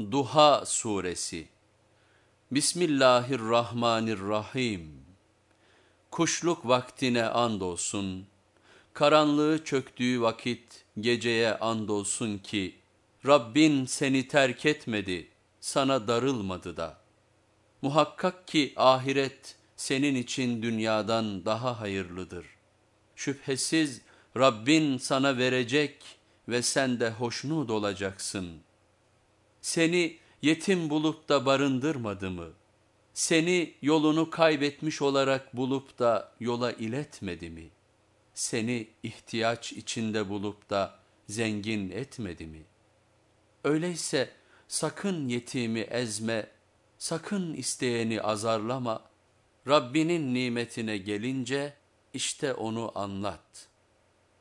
Duha Suresi Bismillahirrahmanirrahim Kuşluk vaktine andolsun, karanlığı çöktüğü vakit geceye andolsun ki, Rabbin seni terk etmedi, sana darılmadı da. Muhakkak ki ahiret senin için dünyadan daha hayırlıdır. Şüphesiz Rabbin sana verecek ve sen de hoşnut olacaksın.'' Seni yetim bulup da barındırmadı mı? Seni yolunu kaybetmiş olarak bulup da yola iletmedi mi? Seni ihtiyaç içinde bulup da zengin etmedi mi? Öyleyse sakın yetimi ezme, sakın isteyeni azarlama. Rabbinin nimetine gelince işte onu anlat.''